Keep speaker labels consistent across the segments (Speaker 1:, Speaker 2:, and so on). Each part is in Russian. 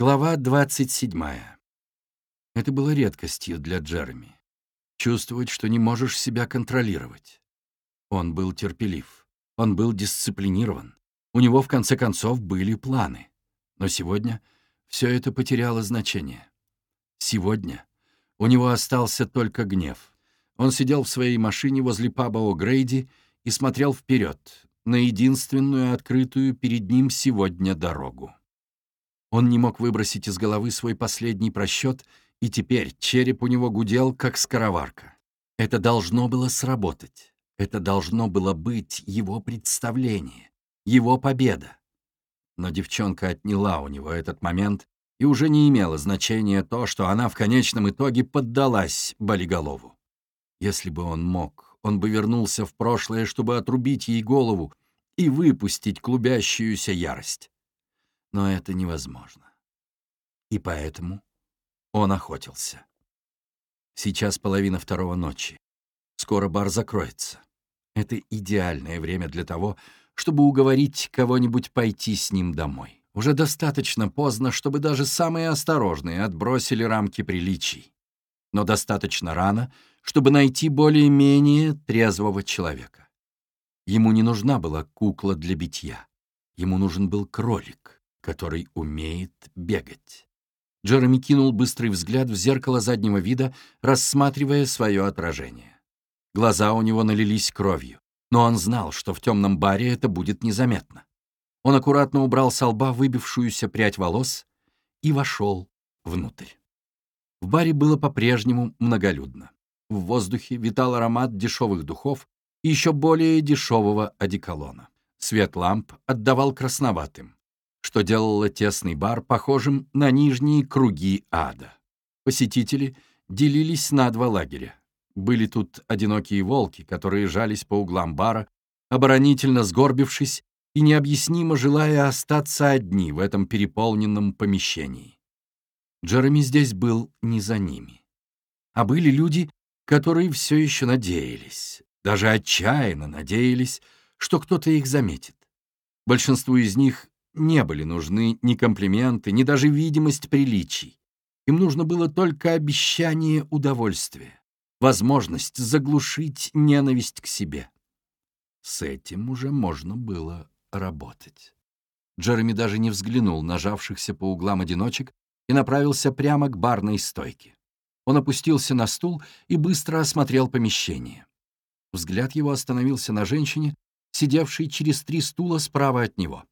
Speaker 1: Глава 27. Это было редкостью для Джереми. Чувствовать, что не можешь себя контролировать. Он был терпелив, он был дисциплинирован. У него, в конце концов, были планы. Но сегодня все это потеряло значение. Сегодня у него остался только гнев. Он сидел в своей машине возле паба О'Грейди и смотрел вперед, на единственную открытую перед ним сегодня дорогу. Он не мог выбросить из головы свой последний просчет, и теперь череп у него гудел, как скороварка. Это должно было сработать. Это должно было быть его представление, его победа. Но девчонка отняла у него этот момент, и уже не имело значения то, что она в конечном итоге поддалась болиголову. Если бы он мог, он бы вернулся в прошлое, чтобы отрубить ей голову и выпустить клубящуюся ярость но это невозможно. И поэтому он охотился. Сейчас половина второго ночи. Скоро бар закроется. Это идеальное время для того, чтобы уговорить кого-нибудь пойти с ним домой. Уже достаточно поздно, чтобы даже самые осторожные отбросили рамки приличий. Но достаточно рано, чтобы найти более-менее трезвого человека. Ему не нужна была кукла для битья. Ему нужен был кролик который умеет бегать. Джереми кинул быстрый взгляд в зеркало заднего вида, рассматривая свое отражение. Глаза у него налились кровью, но он знал, что в темном баре это будет незаметно. Он аккуратно убрал с лба выбившуюся прядь волос и вошел внутрь. В баре было по-прежнему многолюдно. В воздухе витал аромат дешевых духов и еще более дешевого одеколона. Свет ламп отдавал красноватым что делало тесный бар похожим на нижние круги ада. Посетители делились на два лагеря. Были тут одинокие волки, которые жались по углам бара, оборонительно сгорбившись и необъяснимо желая остаться одни в этом переполненном помещении. Джереми здесь был не за ними. А были люди, которые все еще надеялись, даже отчаянно надеялись, что кто-то их заметит. Большинству из них не были нужны ни комплименты, ни даже видимость приличий. Им нужно было только обещание удовольствия, возможность заглушить ненависть к себе. С этим уже можно было работать. Джереми даже не взглянул на жавшихся по углам одиночек и направился прямо к барной стойке. Он опустился на стул и быстро осмотрел помещение. Взгляд его остановился на женщине, сидевшей через три стула справа от него.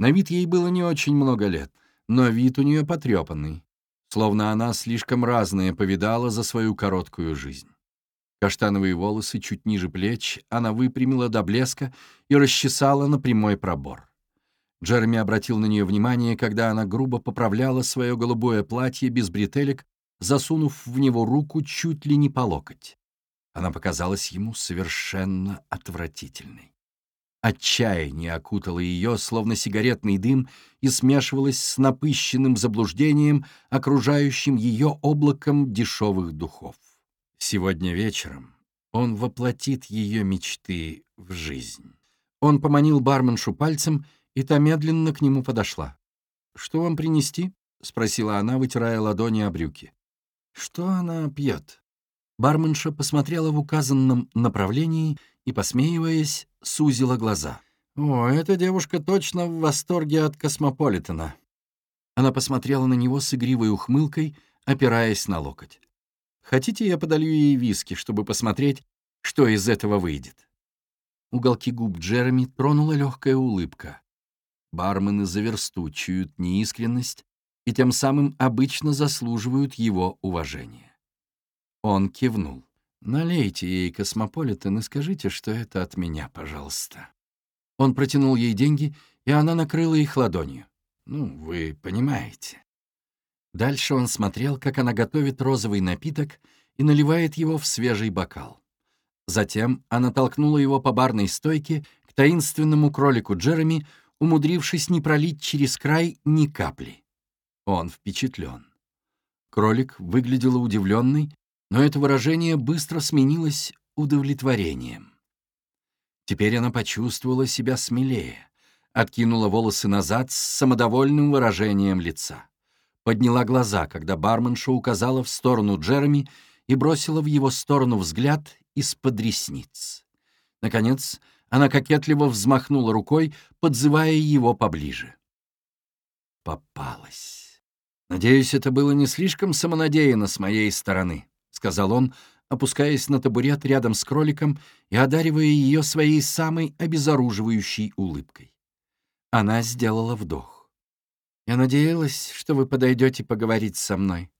Speaker 1: На вид ей было не очень много лет, но вид у нее потрепанный, словно она слишком разное повидала за свою короткую жизнь. Каштановые волосы чуть ниже плеч она выпрямила до блеска и расчесала на прямой пробор. Джереми обратил на нее внимание, когда она грубо поправляла свое голубое платье без бретелек, засунув в него руку чуть ли не по локоть. Она показалась ему совершенно отвратительной. Отчаяние окутало ее, словно сигаретный дым, и смешивалось с напыщенным заблуждением, окружающим ее облаком дешевых духов. Сегодня вечером он воплотит ее мечты в жизнь. Он поманил барменшу пальцем, и та медленно к нему подошла. «Что вам принести?» — спросила она, вытирая ладони о брюки. «Что она пьет?» Барменша посмотрела в указанном направлении и, посмеиваясь, сузила глаза. «О, эта девушка точно в восторге от Космополитена». Она посмотрела на него с игривой ухмылкой, опираясь на локоть. «Хотите, я подолью ей виски, чтобы посмотреть, что из этого выйдет?» Уголки губ Джереми тронула легкая улыбка. Бармены за версту чуют неискренность и тем самым обычно заслуживают его уважения. Он кивнул. Налейте ей космополитен и скажите, что это от меня, пожалуйста». Он протянул ей деньги, и она накрыла их ладонью. «Ну, вы понимаете». Дальше он смотрел, как она готовит розовый напиток и наливает его в свежий бокал. Затем она толкнула его по барной стойке к таинственному кролику Джереми, умудрившись не пролить через край ни капли. Он впечатлен. Кролик выглядел удивленный, но это выражение быстро сменилось удовлетворением. Теперь она почувствовала себя смелее, откинула волосы назад с самодовольным выражением лица. подняла глаза, когда барменша указала в сторону Джереми и бросила в его сторону взгляд из-под ресниц. Наконец, она кокетливо взмахнула рукой, подзывая его поближе. Попалась. «Надеюсь, это было не слишком самонадеянно с моей стороны», — сказал он, опускаясь на табурет рядом с кроликом и одаривая ее своей самой обезоруживающей улыбкой. Она сделала вдох. «Я надеялась, что вы подойдете поговорить со мной».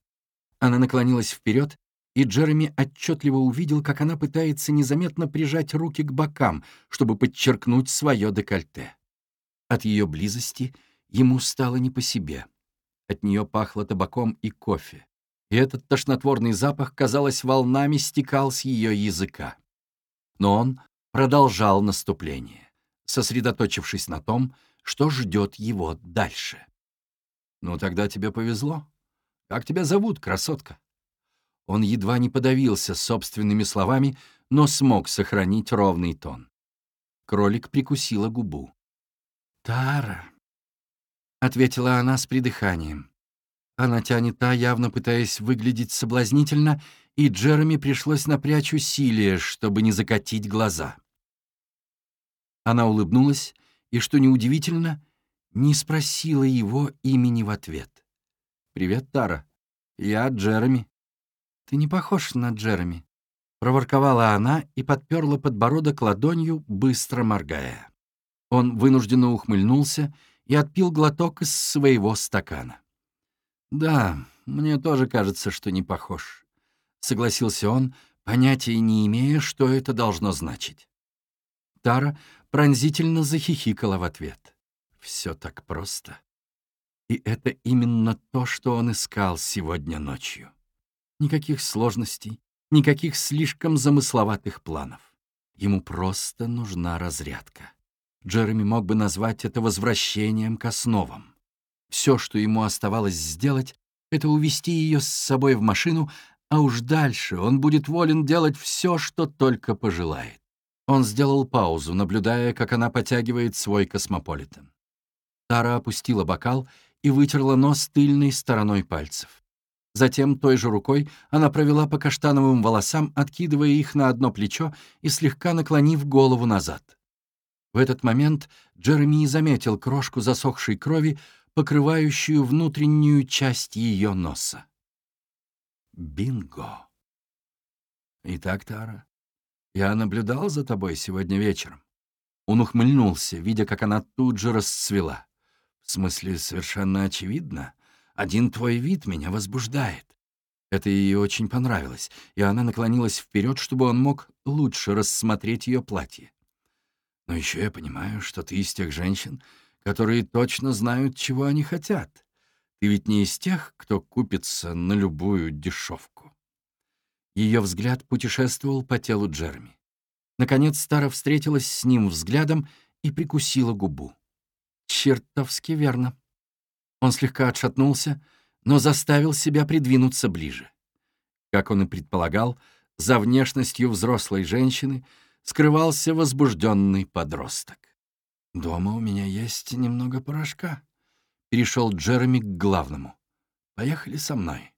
Speaker 1: Она наклонилась вперед, и Джереми отчетливо увидел, как она пытается незаметно прижать руки к бокам, чтобы подчеркнуть свое декольте. От ее близости ему стало не по себе. От нее пахло табаком и кофе и этот тошнотворный запах, казалось, волнами стекал с ее языка. Но он продолжал наступление, сосредоточившись на том, что ждет его дальше. «Ну, тогда тебе повезло. Как тебя зовут, красотка?» Он едва не подавился собственными словами, но смог сохранить ровный тон. Кролик прикусила губу. «Тара», — ответила она с придыханием. Она тянет та, явно пытаясь выглядеть соблазнительно, и Джереми пришлось напрячь усилия, чтобы не закатить глаза. Она улыбнулась и, что неудивительно, не спросила его имени в ответ. «Привет, Тара. Я Джереми». «Ты не похож на Джереми», — проворковала она и подперла подбородок ладонью, быстро моргая. Он вынужденно ухмыльнулся и отпил глоток из своего стакана. «Да, мне тоже кажется, что не похож», — согласился он, понятия не имея, что это должно значить. Тара пронзительно захихикала в ответ. «Все так просто». И это именно то, что он искал сегодня ночью. Никаких сложностей, никаких слишком замысловатых планов. Ему просто нужна разрядка. Джереми мог бы назвать это возвращением к основам. Все, что ему оставалось сделать, это увести ее с собой в машину, а уж дальше он будет волен делать все, что только пожелает. Он сделал паузу, наблюдая, как она потягивает свой космополитен. Тара опустила бокал и вытерла нос тыльной стороной пальцев. Затем той же рукой она провела по каштановым волосам, откидывая их на одно плечо и слегка наклонив голову назад. В этот момент Джереми заметил крошку засохшей крови, покрывающую внутреннюю часть ее носа. Бинго! Итак, Тара, я наблюдал за тобой сегодня вечером. Он ухмыльнулся, видя, как она тут же расцвела. В смысле, совершенно очевидно, один твой вид меня возбуждает. Это ей очень понравилось, и она наклонилась вперед, чтобы он мог лучше рассмотреть ее платье. Но еще я понимаю, что ты из тех женщин, которые точно знают, чего они хотят. Ты ведь не из тех, кто купится на любую дешевку. Ее взгляд путешествовал по телу Джерми. Наконец Стара встретилась с ним взглядом и прикусила губу. Чертовски верно. Он слегка отшатнулся, но заставил себя придвинуться ближе. Как он и предполагал, за внешностью взрослой женщины скрывался возбужденный подросток. «Дома у меня есть немного порошка», — перешел Джереми к главному. «Поехали со мной».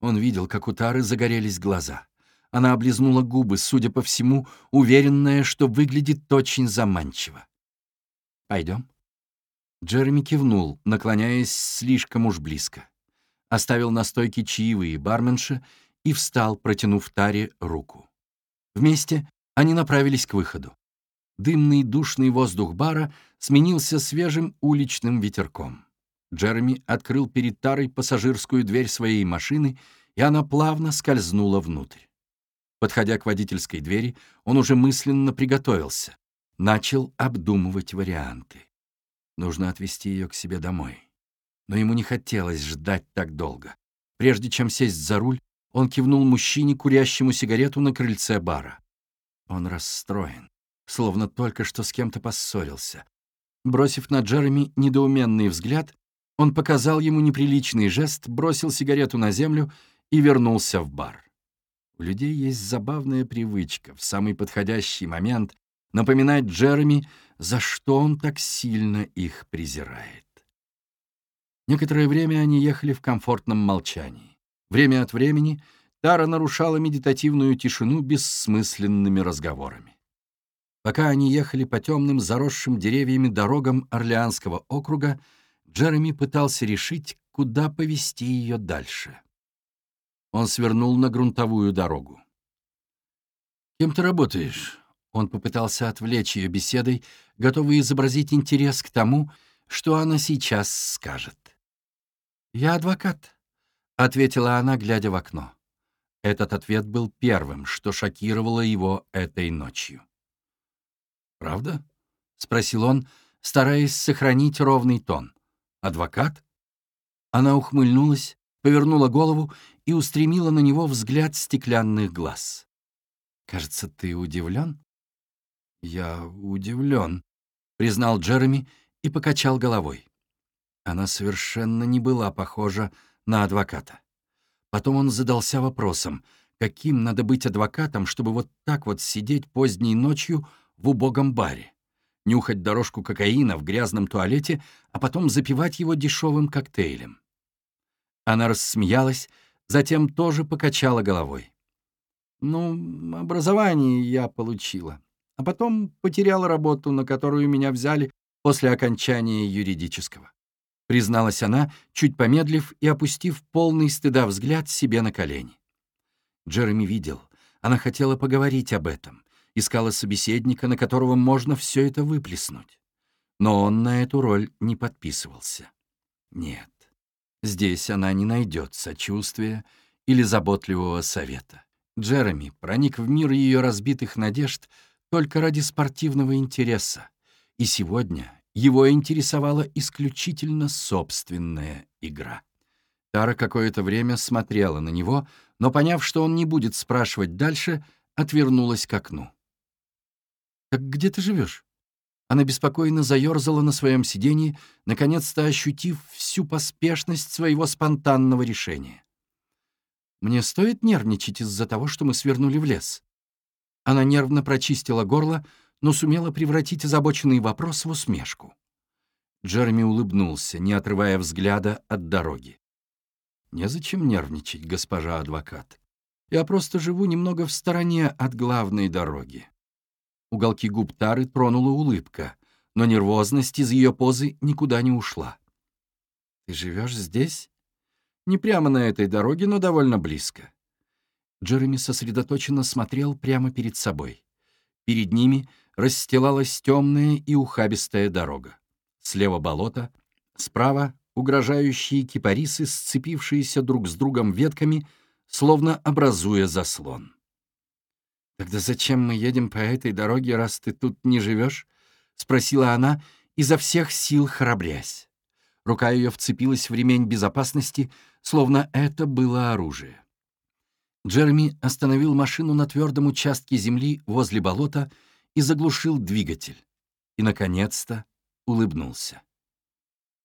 Speaker 1: Он видел, как у Тары загорелись глаза. Она облизнула губы, судя по всему, уверенная, что выглядит очень заманчиво. «Пойдем?» Джереми кивнул, наклоняясь слишком уж близко. Оставил на стойке чаевые барменши и встал, протянув Таре руку. Вместе они направились к выходу дымный душный воздух бара сменился свежим уличным ветерком. Джереми открыл перед Тарой пассажирскую дверь своей машины, и она плавно скользнула внутрь. Подходя к водительской двери, он уже мысленно приготовился, начал обдумывать варианты. Нужно отвезти ее к себе домой. Но ему не хотелось ждать так долго. Прежде чем сесть за руль, он кивнул мужчине, курящему сигарету на крыльце бара. Он расстроен словно только что с кем-то поссорился. Бросив на Джереми недоуменный взгляд, он показал ему неприличный жест, бросил сигарету на землю и вернулся в бар. У людей есть забавная привычка в самый подходящий момент напоминать Джереми, за что он так сильно их презирает. Некоторое время они ехали в комфортном молчании. Время от времени Тара нарушала медитативную тишину бессмысленными разговорами. Пока они ехали по темным, заросшим деревьями дорогам Орлеанского округа, Джереми пытался решить, куда повести ее дальше. Он свернул на грунтовую дорогу. «Кем ты работаешь?» Он попытался отвлечь ее беседой, готовый изобразить интерес к тому, что она сейчас скажет. «Я адвокат», — ответила она, глядя в окно. Этот ответ был первым, что шокировало его этой ночью. «Правда?» — спросил он, стараясь сохранить ровный тон. «Адвокат?» Она ухмыльнулась, повернула голову и устремила на него взгляд стеклянных глаз. «Кажется, ты удивлен?» «Я удивлен», — признал Джереми и покачал головой. Она совершенно не была похожа на адвоката. Потом он задался вопросом, каким надо быть адвокатом, чтобы вот так вот сидеть поздней ночью в убогом баре, нюхать дорожку кокаина в грязном туалете, а потом запивать его дешевым коктейлем. Она рассмеялась, затем тоже покачала головой. «Ну, образование я получила, а потом потеряла работу, на которую меня взяли после окончания юридического», призналась она, чуть помедлив и опустив полный стыда взгляд себе на колени. Джереми видел, она хотела поговорить об этом, искала собеседника, на которого можно все это выплеснуть. Но он на эту роль не подписывался. Нет, здесь она не найдет сочувствия или заботливого совета. Джереми проник в мир ее разбитых надежд только ради спортивного интереса, и сегодня его интересовала исключительно собственная игра. Тара какое-то время смотрела на него, но, поняв, что он не будет спрашивать дальше, отвернулась к окну. «Так где ты живешь?» Она беспокойно заерзала на своем сиденье, наконец-то ощутив всю поспешность своего спонтанного решения. «Мне стоит нервничать из-за того, что мы свернули в лес?» Она нервно прочистила горло, но сумела превратить озабоченный вопрос в усмешку. Джереми улыбнулся, не отрывая взгляда от дороги. «Незачем нервничать, госпожа адвокат. Я просто живу немного в стороне от главной дороги. Уголки губ Тары тронула улыбка, но нервозность из ее позы никуда не ушла. «Ты живешь здесь?» «Не прямо на этой дороге, но довольно близко». Джереми сосредоточенно смотрел прямо перед собой. Перед ними расстилалась темная и ухабистая дорога. Слева болото, справа угрожающие кипарисы, сцепившиеся друг с другом ветками, словно образуя заслон. «Тогда зачем мы едем по этой дороге, раз ты тут не живешь?» — спросила она, изо всех сил храбрясь. Рука ее вцепилась в ремень безопасности, словно это было оружие. Джереми остановил машину на твердом участке земли возле болота и заглушил двигатель. И, наконец-то, улыбнулся.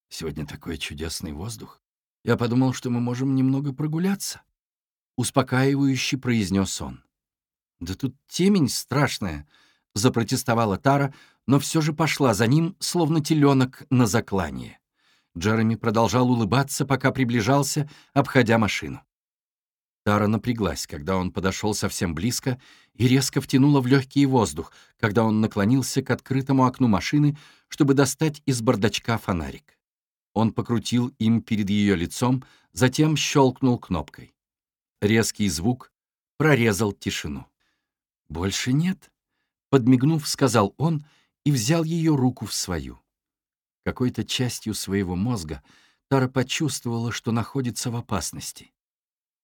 Speaker 1: «Сегодня такой чудесный воздух. Я подумал, что мы можем немного прогуляться», — успокаивающе произнес он. «Да тут темень страшная», — запротестовала Тара, но все же пошла за ним, словно теленок на заклание. Джереми продолжал улыбаться, пока приближался, обходя машину. Тара напряглась, когда он подошел совсем близко, и резко втянула в легкий воздух, когда он наклонился к открытому окну машины, чтобы достать из бардачка фонарик. Он покрутил им перед ее лицом, затем щелкнул кнопкой. Резкий звук прорезал тишину. «Больше нет», — подмигнув, сказал он и взял ее руку в свою. Какой-то частью своего мозга Тара почувствовала, что находится в опасности.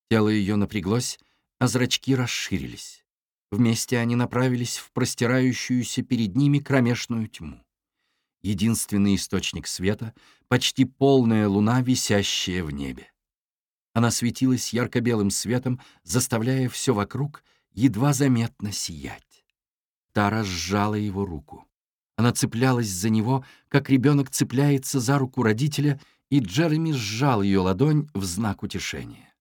Speaker 1: Тело ее напряглось, а зрачки расширились. Вместе они направились в простирающуюся перед ними кромешную тьму. Единственный источник света — почти полная луна, висящая в небе. Она светилась ярко-белым светом, заставляя все вокруг едва заметно сиять. Тара сжала его руку. Она цеплялась за него, как ребенок цепляется за руку родителя, и Джереми сжал ее ладонь в знак утешения.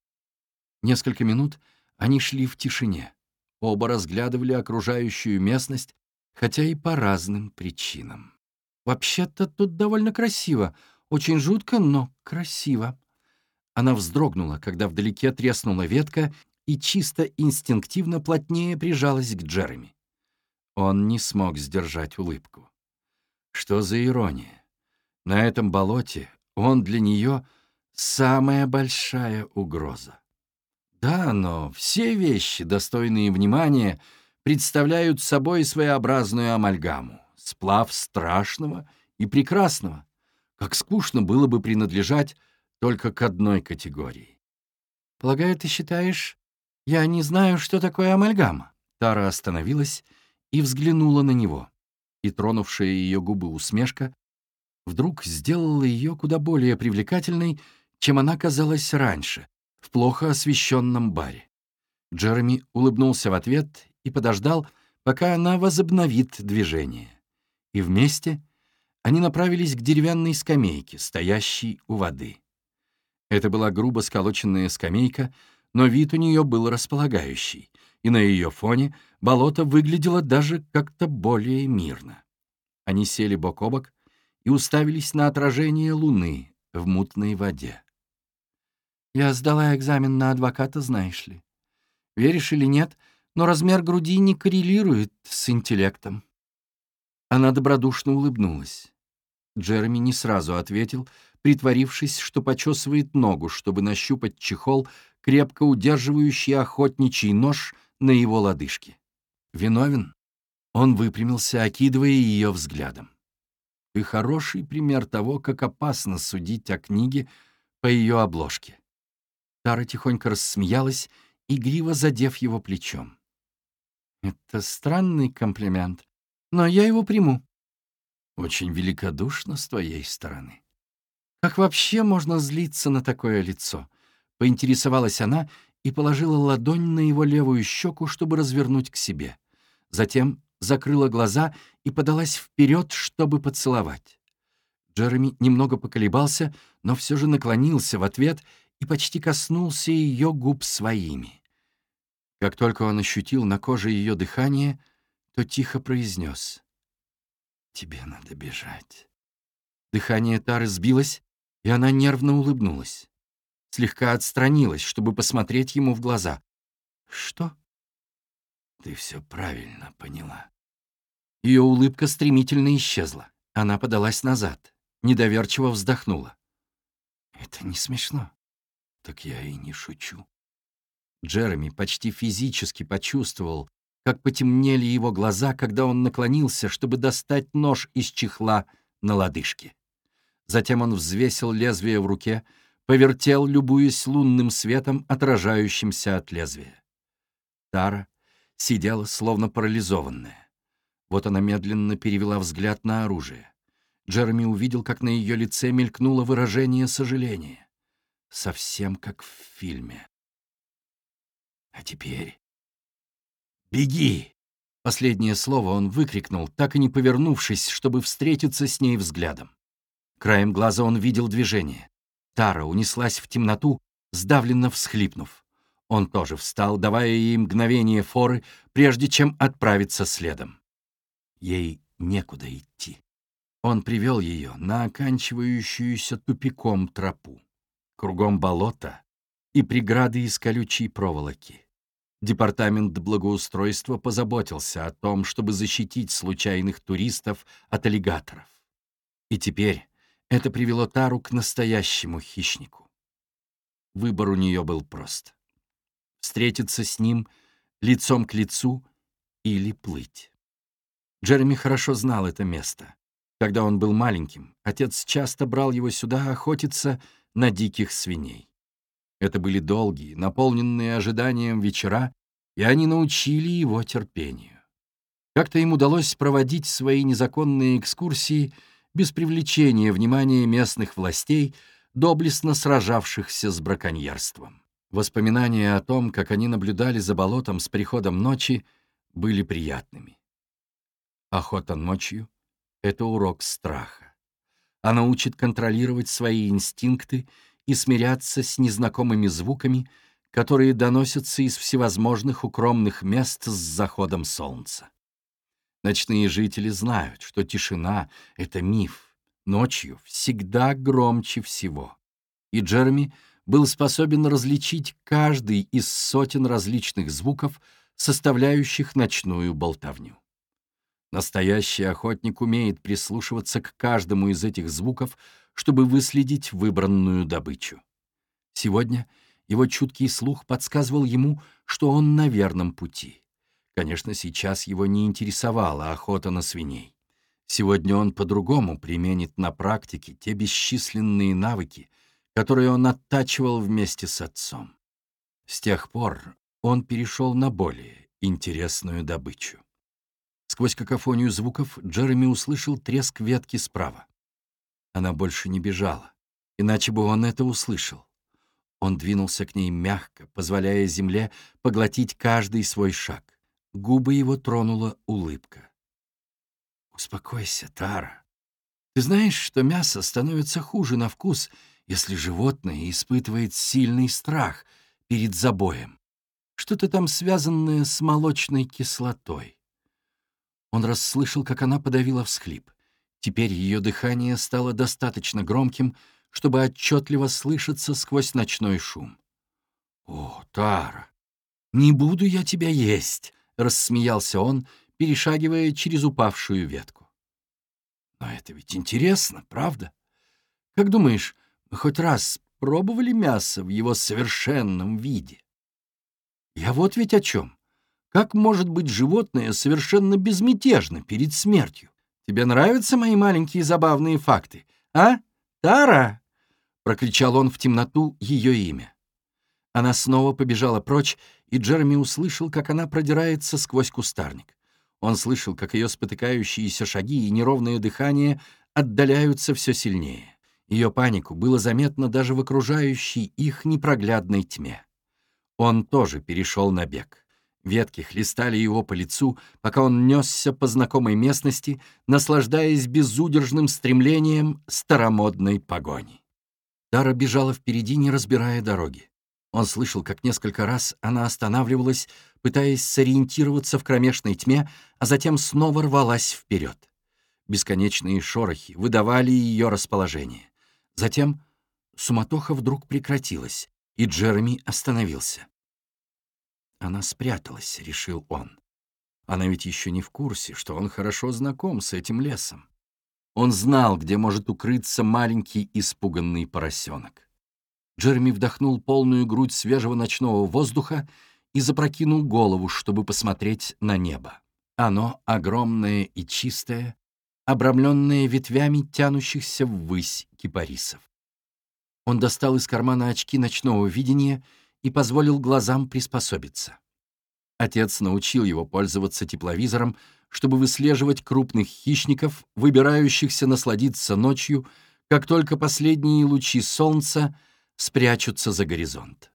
Speaker 1: Несколько минут они шли в тишине. Оба разглядывали окружающую местность, хотя и по разным причинам. «Вообще-то тут довольно красиво», Очень жутко, но красиво». Она вздрогнула, когда вдалеке треснула ветка и чисто инстинктивно плотнее прижалась к Джереми. Он не смог сдержать улыбку. Что за ирония? На этом болоте он для нее самая большая угроза. Да, но все вещи, достойные внимания, представляют собой своеобразную амальгаму, сплав страшного и прекрасного. Как скучно было бы принадлежать только к одной категории. «Полагаю, ты считаешь, я не знаю, что такое амальгама?» Тара остановилась и взглянула на него, и тронувшая ее губы усмешка вдруг сделала ее куда более привлекательной, чем она казалась раньше, в плохо освещенном баре. Джереми улыбнулся в ответ и подождал, пока она возобновит движение. И вместе они направились к деревянной скамейке, стоящей у воды. Это была грубо сколоченная скамейка, но вид у нее был располагающий, и на ее фоне болото выглядело даже как-то более мирно. Они сели бок о бок и уставились на отражение луны в мутной воде. «Я сдала экзамен на адвоката, знаешь ли. Веришь или нет, но размер груди не коррелирует с интеллектом». Она добродушно улыбнулась. Джереми не сразу ответил, притворившись, что почесывает ногу, чтобы нащупать чехол, крепко удерживающий охотничий нож на его лодыжке. «Виновен?» Он выпрямился, окидывая ее взглядом. «Ты хороший пример того, как опасно судить о книге по ее обложке». Тара тихонько рассмеялась, игриво задев его плечом. «Это странный комплимент, но я его приму». «Очень великодушно с твоей стороны». «Как вообще можно злиться на такое лицо?» — поинтересовалась она и положила ладонь на его левую щеку, чтобы развернуть к себе. Затем закрыла глаза и подалась вперед, чтобы поцеловать. Джереми немного поколебался, но все же наклонился в ответ и почти коснулся ее губ своими. Как только он ощутил на коже ее дыхание, то тихо произнес «Тебе надо бежать». Дыхание Тары сбилось, и она нервно улыбнулась. Слегка отстранилась, чтобы посмотреть ему в глаза. «Что?» «Ты все правильно поняла». Ее улыбка стремительно исчезла. Она подалась назад, недоверчиво вздохнула. «Это не смешно». «Так я и не шучу». Джереми почти физически почувствовал, как потемнели его глаза, когда он наклонился, чтобы достать нож из чехла на лодыжке. Затем он взвесил лезвие в руке, повертел, любуясь лунным светом, отражающимся от лезвия. Тара сидела словно парализованная. Вот она медленно перевела взгляд на оружие. Джереми увидел, как на ее лице мелькнуло выражение сожаления. Совсем как в фильме. А теперь... «Беги!» Последнее слово он выкрикнул, так и не повернувшись, чтобы встретиться с ней взглядом. Краем глаза он видел движение. Тара унеслась в темноту, сдавленно всхлипнув. Он тоже встал, давая ей мгновение форы, прежде чем отправиться следом. Ей некуда идти. Он привел ее на оканчивающуюся тупиком тропу. Кругом болото и преграды из колючей проволоки. Департамент благоустройства позаботился о том, чтобы защитить случайных туристов от аллигаторов. И теперь это привело Тару к настоящему хищнику. Выбор у нее был прост. Встретиться с ним лицом к лицу или плыть. Джереми хорошо знал это место. Когда он был маленьким, отец часто брал его сюда охотиться на диких свиней. Это были долгие, наполненные ожиданием вечера, и они научили его терпению. Как-то им удалось проводить свои незаконные экскурсии — без привлечения внимания местных властей, доблестно сражавшихся с браконьерством. Воспоминания о том, как они наблюдали за болотом с приходом ночи, были приятными. Охота ночью — это урок страха. Она учит контролировать свои инстинкты и смиряться с незнакомыми звуками, которые доносятся из всевозможных укромных мест с заходом солнца. Ночные жители знают, что тишина — это миф, ночью всегда громче всего. И Джереми был способен различить каждый из сотен различных звуков, составляющих ночную болтовню. Настоящий охотник умеет прислушиваться к каждому из этих звуков, чтобы выследить выбранную добычу. Сегодня его чуткий слух подсказывал ему, что он на верном пути. Конечно, сейчас его не интересовала охота на свиней. Сегодня он по-другому применит на практике те бесчисленные навыки, которые он оттачивал вместе с отцом. С тех пор он перешел на более интересную добычу. Сквозь какофонию звуков Джереми услышал треск ветки справа. Она больше не бежала, иначе бы он это услышал. Он двинулся к ней мягко, позволяя земле поглотить каждый свой шаг. Губы его тронула улыбка. «Успокойся, Тара. Ты знаешь, что мясо становится хуже на вкус, если животное испытывает сильный страх перед забоем. Что-то там связанное с молочной кислотой. Он расслышал, как она подавила всхлип. Теперь ее дыхание стало достаточно громким, чтобы отчетливо слышаться сквозь ночной шум. «О, Тара, не буду я тебя есть!» — рассмеялся он, перешагивая через упавшую ветку. «Но это ведь интересно, правда? Как думаешь, мы хоть раз пробовали мясо в его совершенном виде?» «Я вот ведь о чем. Как может быть животное совершенно безмятежно перед смертью? Тебе нравятся мои маленькие забавные факты, а? Тара!» — прокричал он в темноту ее имя. Она снова побежала прочь, и Джереми услышал, как она продирается сквозь кустарник. Он слышал, как ее спотыкающиеся шаги и неровное дыхание отдаляются все сильнее. Ее панику было заметно даже в окружающей их непроглядной тьме. Он тоже перешел на бег. Ветки хлестали его по лицу, пока он несся по знакомой местности, наслаждаясь безудержным стремлением старомодной погони. Дара бежала впереди, не разбирая дороги. Он слышал, как несколько раз она останавливалась, пытаясь сориентироваться в кромешной тьме, а затем снова рвалась вперед. Бесконечные шорохи выдавали ее расположение. Затем суматоха вдруг прекратилась, и Джереми остановился. Она спряталась, решил он. Она ведь еще не в курсе, что он хорошо знаком с этим лесом. Он знал, где может укрыться маленький испуганный поросенок. Джереми вдохнул полную грудь свежего ночного воздуха и запрокинул голову, чтобы посмотреть на небо. Оно огромное и чистое, обрамленное ветвями тянущихся ввысь кипарисов. Он достал из кармана очки ночного видения — и позволил глазам приспособиться. Отец научил его пользоваться тепловизором, чтобы выслеживать крупных хищников, выбирающихся насладиться ночью, как только последние лучи солнца спрячутся за горизонт.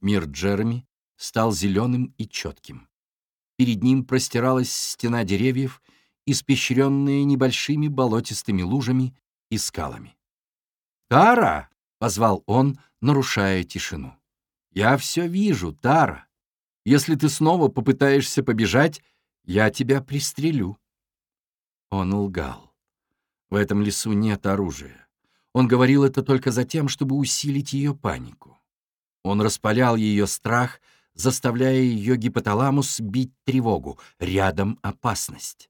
Speaker 1: Мир Джереми стал зеленым и четким. Перед ним простиралась стена деревьев, испещренная небольшими болотистыми лужами и скалами. «Тара!» — позвал он, нарушая тишину. Я все вижу, Тара. Если ты снова попытаешься побежать, я тебя пристрелю. Он лгал. В этом лесу нет оружия. Он говорил это только за тем, чтобы усилить ее панику. Он распалял ее страх, заставляя ее гипоталамус бить тревогу. Рядом опасность.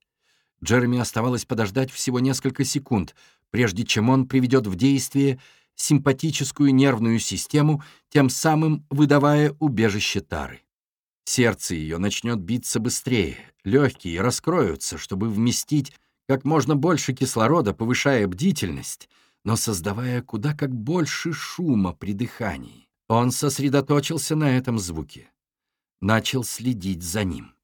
Speaker 1: Джереми оставалось подождать всего несколько секунд, прежде чем он приведет в действие симпатическую нервную систему, тем самым выдавая убежище Тары. Сердце ее начнет биться быстрее, легкие раскроются, чтобы вместить как можно больше кислорода, повышая бдительность, но создавая куда как больше шума при дыхании. Он сосредоточился на этом звуке. Начал следить за ним.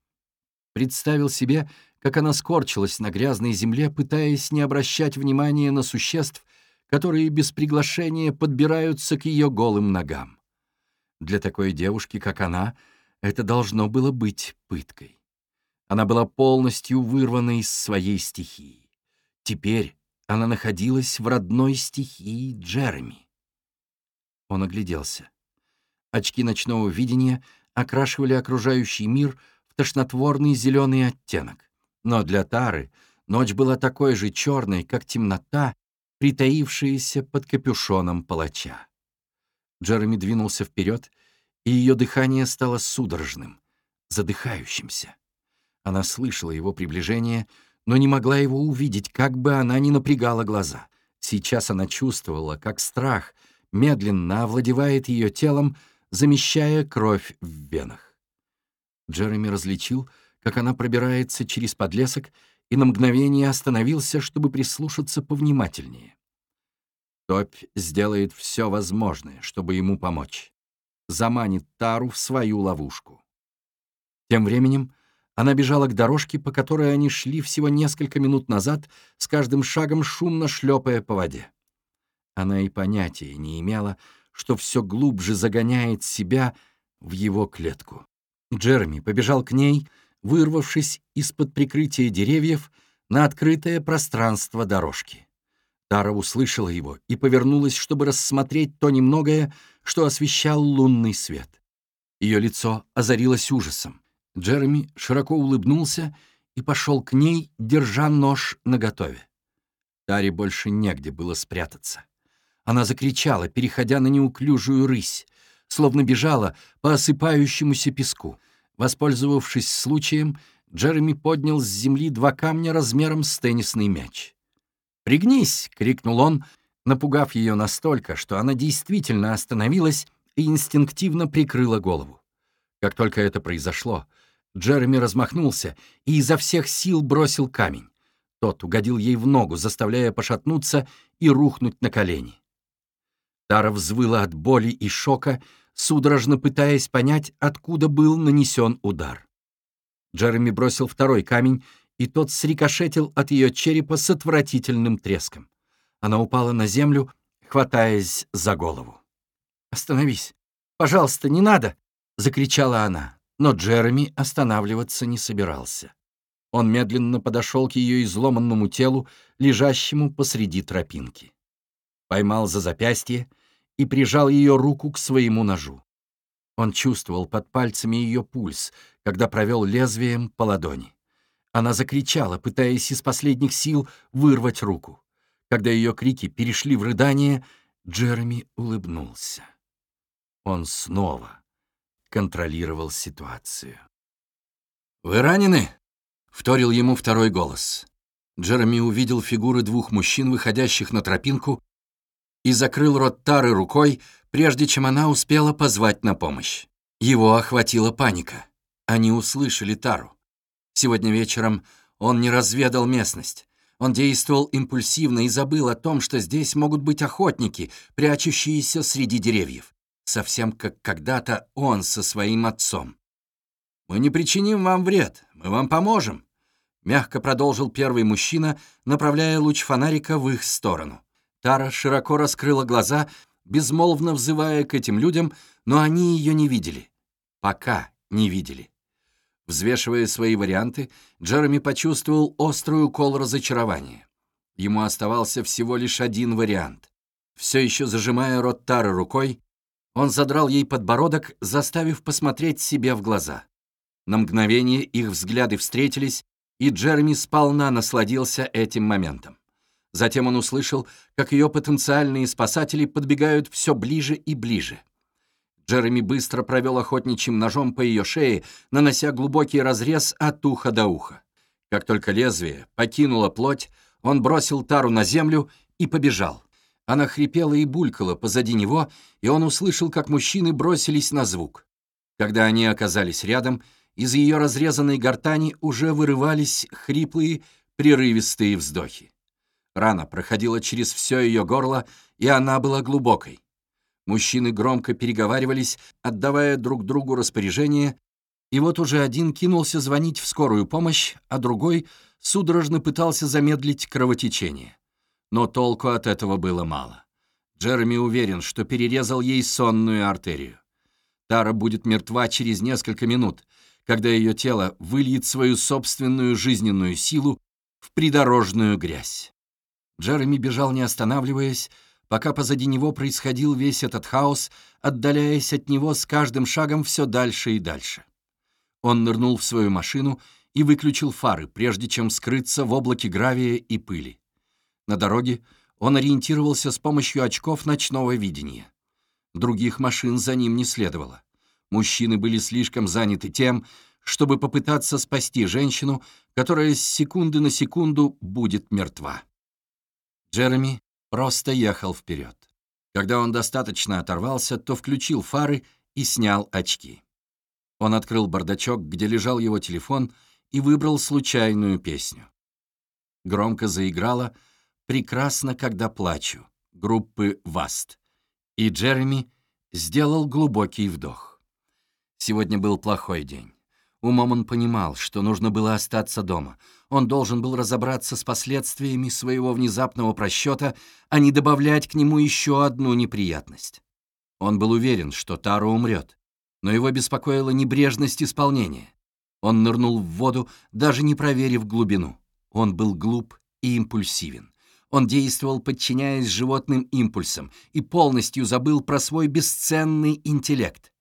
Speaker 1: Представил себе, как она скорчилась на грязной земле, пытаясь не обращать внимания на существ, которые без приглашения подбираются к ее голым ногам. Для такой девушки, как она, это должно было быть пыткой. Она была полностью вырвана из своей стихии. Теперь она находилась в родной стихии Джереми. Он огляделся. Очки ночного видения окрашивали окружающий мир в тошнотворный зеленый оттенок. Но для Тары Ночь была такой же черной, как темнота, притаившаяся под капюшоном палача. Джереми двинулся вперед, и ее дыхание стало судорожным, задыхающимся. Она слышала его приближение, но не могла его увидеть, как бы она ни напрягала глаза. Сейчас она чувствовала, как страх медленно овладевает ее телом, замещая кровь в венах. Джереми различил, как она пробирается через подлесок, и на мгновение остановился, чтобы прислушаться повнимательнее. Топь сделает все возможное, чтобы ему помочь. Заманит Тару в свою ловушку. Тем временем она бежала к дорожке, по которой они шли всего несколько минут назад, с каждым шагом шумно шлепая по воде. Она и понятия не имела, что все глубже загоняет себя в его клетку. Джереми побежал к ней, вырвавшись из-под прикрытия деревьев на открытое пространство дорожки. Тара услышала его и повернулась, чтобы рассмотреть то немногое, что освещал лунный свет. Ее лицо озарилось ужасом. Джереми широко улыбнулся и пошел к ней, держа нож наготове. Таре больше негде было спрятаться. Она закричала, переходя на неуклюжую рысь, словно бежала по осыпающемуся песку. Воспользовавшись случаем, Джереми поднял с земли два камня размером с теннисный мяч. «Пригнись!» — крикнул он, напугав ее настолько, что она действительно остановилась и инстинктивно прикрыла голову. Как только это произошло, Джереми размахнулся и изо всех сил бросил камень. Тот угодил ей в ногу, заставляя пошатнуться и рухнуть на колени. Тара взвыла от боли и шока, судорожно пытаясь понять, откуда был нанесен удар. Джереми бросил второй камень, и тот срикошетил от ее черепа с отвратительным треском. Она упала на землю, хватаясь за голову. «Остановись! Пожалуйста, не надо!» — закричала она. Но Джереми останавливаться не собирался. Он медленно подошел к ее изломанному телу, лежащему посреди тропинки. Поймал за запястье и прижал ее руку к своему ножу. Он чувствовал под пальцами ее пульс, когда провел лезвием по ладони. Она закричала, пытаясь из последних сил вырвать руку. Когда ее крики перешли в рыдание, Джереми улыбнулся. Он снова контролировал ситуацию. «Вы ранены?» — вторил ему второй голос. Джереми увидел фигуры двух мужчин, выходящих на тропинку, и закрыл рот Тары рукой, прежде чем она успела позвать на помощь. Его охватила паника. Они услышали Тару. Сегодня вечером он не разведал местность. Он действовал импульсивно и забыл о том, что здесь могут быть охотники, прячущиеся среди деревьев. Совсем как когда-то он со своим отцом. «Мы не причиним вам вред, мы вам поможем», — мягко продолжил первый мужчина, направляя луч фонарика в их сторону. Тара широко раскрыла глаза, безмолвно взывая к этим людям, но они ее не видели. Пока не видели. Взвешивая свои варианты, Джереми почувствовал острый укол разочарования. Ему оставался всего лишь один вариант. Все еще зажимая рот Тары рукой, он задрал ей подбородок, заставив посмотреть себе в глаза. На мгновение их взгляды встретились, и Джереми сполна насладился этим моментом. Затем он услышал, как ее потенциальные спасатели подбегают все ближе и ближе. Джереми быстро провел охотничьим ножом по ее шее, нанося глубокий разрез от уха до уха. Как только лезвие покинуло плоть, он бросил тару на землю и побежал. Она хрипела и булькала позади него, и он услышал, как мужчины бросились на звук. Когда они оказались рядом, из ее разрезанной гортани уже вырывались хриплые, прерывистые вздохи. Рана проходила через все ее горло, и она была глубокой. Мужчины громко переговаривались, отдавая друг другу распоряжение, и вот уже один кинулся звонить в скорую помощь, а другой судорожно пытался замедлить кровотечение. Но толку от этого было мало. Джереми уверен, что перерезал ей сонную артерию. Тара будет мертва через несколько минут, когда ее тело выльет свою собственную жизненную силу в придорожную грязь. Джереми бежал не останавливаясь, пока позади него происходил весь этот хаос, отдаляясь от него с каждым шагом все дальше и дальше. Он нырнул в свою машину и выключил фары, прежде чем скрыться в облаке гравия и пыли. На дороге он ориентировался с помощью очков ночного видения. Других машин за ним не следовало. Мужчины были слишком заняты тем, чтобы попытаться спасти женщину, которая с секунды на секунду будет мертва. Джереми просто ехал вперед. Когда он достаточно оторвался, то включил фары и снял очки. Он открыл бардачок, где лежал его телефон, и выбрал случайную песню. Громко заиграла «Прекрасно, когда плачу» группы «Васт», и Джереми сделал глубокий вдох. Сегодня был плохой день. Умом он понимал, что нужно было остаться дома. Он должен был разобраться с последствиями своего внезапного просчета, а не добавлять к нему еще одну неприятность. Он был уверен, что Тара умрет, но его беспокоила небрежность исполнения. Он нырнул в воду, даже не проверив глубину. Он был глуп и импульсивен. Он действовал, подчиняясь животным импульсам, и полностью забыл про свой бесценный интеллект.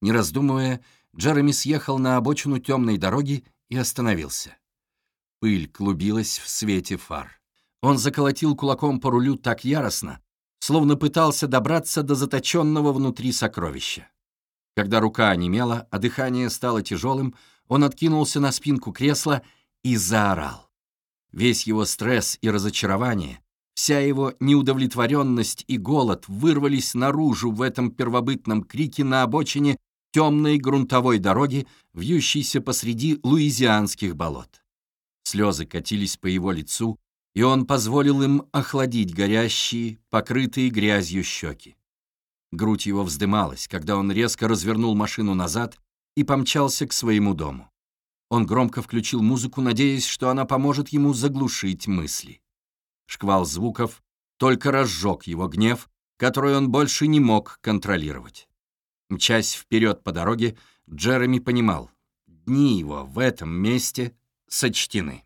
Speaker 1: Не раздумывая, Джереми съехал на обочину темной дороги и остановился. Пыль клубилась в свете фар. Он заколотил кулаком по рулю так яростно, словно пытался добраться до заточенного внутри сокровища. Когда рука онемела, а дыхание стало тяжелым, он откинулся на спинку кресла и заорал. Весь его стресс и разочарование, вся его неудовлетворенность и голод вырвались наружу в этом первобытном крике на обочине темной грунтовой дороги, вьющейся посреди луизианских болот. Слезы катились по его лицу, и он позволил им охладить горящие, покрытые грязью щеки. Грудь его вздымалась, когда он резко развернул машину назад и помчался к своему дому. Он громко включил музыку, надеясь, что она поможет ему заглушить мысли. Шквал звуков только разжег его гнев, который он больше не мог контролировать. Мчась вперед по дороге, Джереми понимал, дни его в этом месте сочтены.